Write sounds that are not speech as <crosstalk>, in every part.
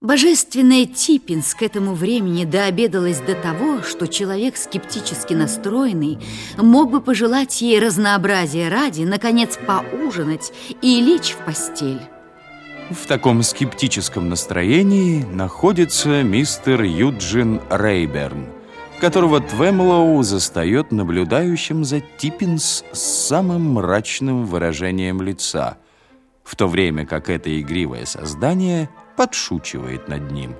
Божественная Типпинс к этому времени дообедалась до того, что человек скептически настроенный мог бы пожелать ей разнообразия ради, наконец, поужинать и лечь в постель. В таком скептическом настроении находится мистер Юджин Рейберн, которого Твемлоу застает наблюдающим за Типпинс с самым мрачным выражением лица, в то время как это игривое создание – подшучивает над ним.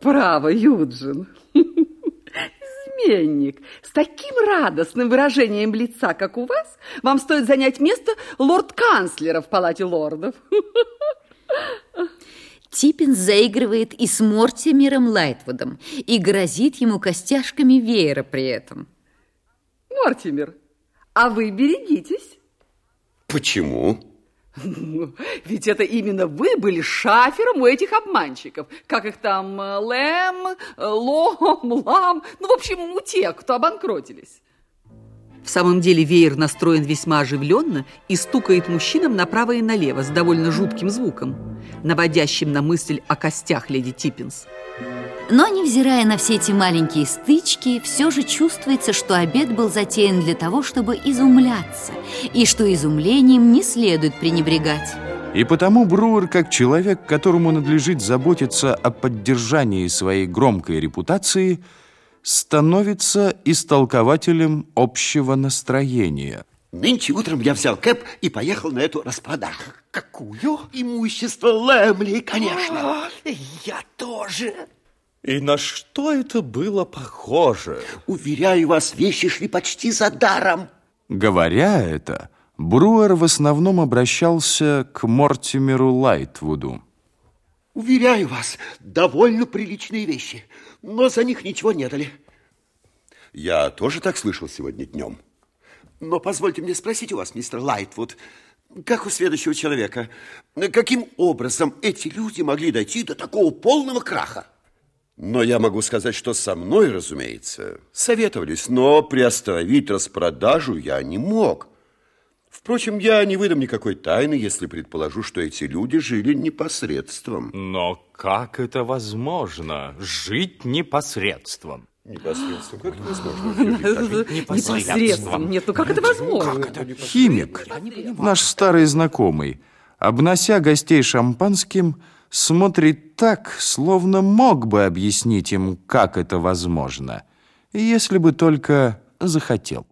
Право, Юджин. Изменник. С таким радостным выражением лица, как у вас, вам стоит занять место лорд-канцлера в палате лордов. Типпинс заигрывает и с Мортимером Лайтвудом и грозит ему костяшками веера при этом. Мортимер, а вы берегитесь. Почему? <laughs> Ведь это именно вы были шафером у этих обманщиков. Как их там, э, Лэм, э, Лом, <laughs> Лам, ну, в общем, у тех, кто обанкротились. В самом деле веер настроен весьма оживленно и стукает мужчинам направо и налево с довольно жутким звуком, наводящим на мысль о костях леди Типпинс. Но, невзирая на все эти маленькие стычки, все же чувствуется, что обед был затеян для того, чтобы изумляться, и что изумлением не следует пренебрегать. И потому Бруер, как человек, которому надлежит заботиться о поддержании своей громкой репутации, становится истолкователем общего настроения. Нынче утром я взял кэп и поехал на эту распродажу. Какую? Имущество Лэмли, конечно. О, я тоже. И на что это было похоже? Уверяю вас, вещи шли почти за даром. Говоря это, Бруер в основном обращался к Мортимеру Лайтвуду. Уверяю вас, довольно приличные вещи, но за них ничего не дали. Я тоже так слышал сегодня днем. Но позвольте мне спросить у вас, мистер Лайтвуд, как у следующего человека, каким образом эти люди могли дойти до такого полного краха? Но я могу сказать, что со мной, разумеется, советовались, но приостановить распродажу я не мог. Впрочем, я не выдам никакой тайны, если предположу, что эти люди жили непосредством. Но как это возможно, жить непосредством? Непосредством? Как это возможно? <laughs> Непосредством. Нет, ну как это возможно? Химик, наш старый знакомый, обнося гостей шампанским, смотрит так, словно мог бы объяснить им, как это возможно, если бы только захотел.